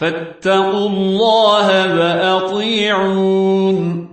فاتقوا الله وأطيعون.